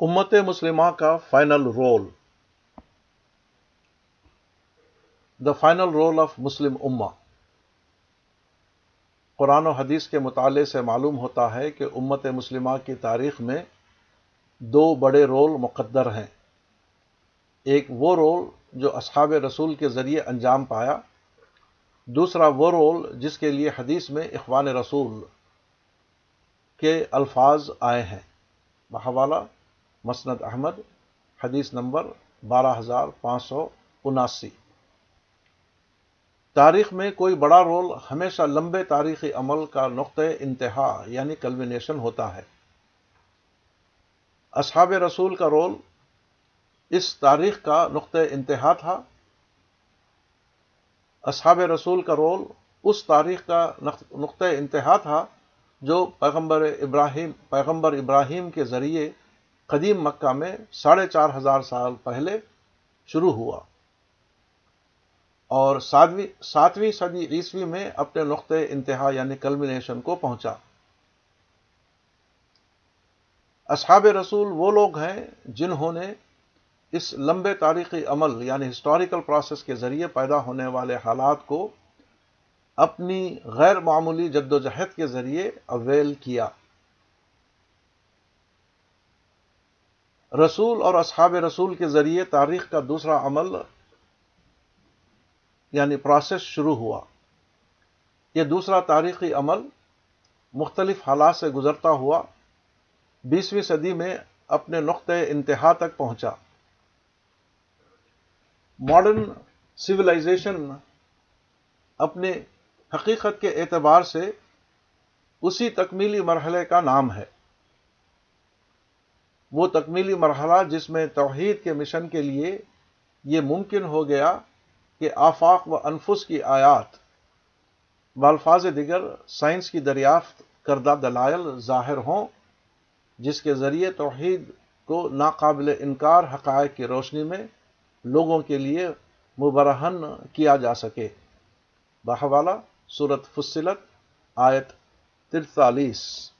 امت مسلمہ کا final role. The final role of Muslim اما قرآن و حدیث کے مطالعے سے معلوم ہوتا ہے کہ امت مسلمہ کی تاریخ میں دو بڑے رول مقدر ہیں۔ ایک وہ رول جو اصحاب رسول کے ذریعے انجام پایا۔ دوسرا وہ رول جس کے لیے حدیث میں اخوان رسول کے الفاظ آئے ہیں۔ بحوالہ مسند احمد، حدیث نمبر بارہ ہزار پانچ سو اناسی۔ تاریخ میں کوئی بڑا رول ہمیشہ لمبے تاریخی عمل کا نقطۂ انتہا یعنی کلمنیشن ہوتا ہے۔ اصحاب رسول کا رول اس تاریخ کا نقطۂ انتہا تھا۔ اصحاب رسول کا رول اس تاریخ کا نقطۂ انتہا تھا جو پیغمبر ابراہیم پیغمبر ابراہیم کے ذریعے قدیم مکہ میں ساڑھے چار ہزار سال پہلے شروع ہوا۔ اور ساتویں ساتویں صدی عیسوی میں اپنے نقطۂ انتہا یعنی کلمنیشن کو پہنچا۔ اصحاب رسول وہ لوگ ہیں جنہوں نے اس لمبے تاریخی عمل یعنی ہسٹوریکل پروسیس کے ذریعے پیدا ہونے والے حالات کو اپنی غیر معمولی جد و جہد کے ذریعے اویل کیا۔ رسول اور اصحاب رسول کے ذریعے تاریخ کا دوسرا عمل یعنی پروسیس شروع ہوا۔ یہ دوسرا تاریخی عمل مختلف حالات سے گزرتا ہوا، بیسویں صدی میں اپنے نقطۂ انتہا تک پہنچا۔ ماڈرن سویلائزیشن اپنے حقیقت کے اعتبار سے اسی تکمیلی مرحلے کا نام ہے۔ وہ تکمیلی مرحلہ جس میں توحید کے مشن کے لیے یہ ممکن ہو گیا کہ آفاق و انفس کی آیات بالفاظ دیگر سائنس کی دریافت کردہ دلائل ظاہر ہوں، جس کے ذریعے توحید کو ناقابل انکار حقائق کی روشنی میں لوگوں کے لیے مبرہن کیا جا سکے۔ بحوالہ صورت فصلت، آیت ترتالیس